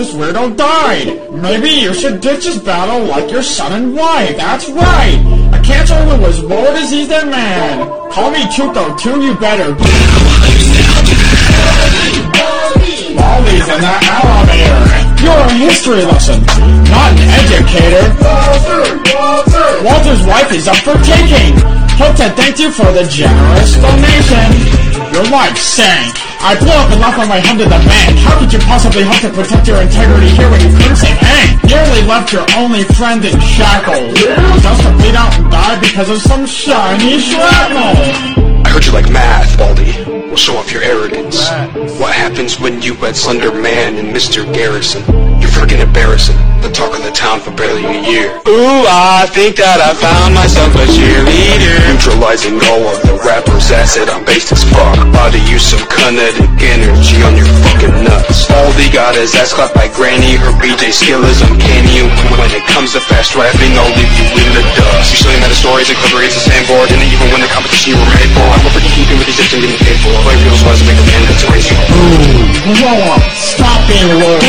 this weirdo died. Maybe you should ditch this battle like your son and wife. That's right. A cancer who was more diseased than man. Call me Tuco, tune you better. Molly's in the elevator. You're a history lesson, not an educator. Walter's wife is up for taking. Hope to thank you for the generous donation. Your life sank. I blew up and left on my home to the bank. How could you possibly hope to protect your integrity here when you couldn't say Hank? Nearly left your only friend in shackles. Just to bleed out and die because of some shiny shrapnel. I heard you like math, Baldy. We'll show off your arrogance. What happens when you wed Slender Man and Mr. Garrison? You're freaking embarrassing. The talk of the town for barely a year. Ooh, I think that I found myself a cheerleader. Neutralizing all of the rappers' acid, I'm based as fuck. About to use some kinetic energy on your fucking nuts. Baldy got is ass clapped by Granny. Her BJ skill is uncanny. And when it comes to fast rapping, I'll leave you in the dust. Usually meta stories and it's the same board. And even when the competition you were made for, I'm a freaking keeping with these and getting paid for. Play real as to make a man that's a race for. Grow up. Stop being rude.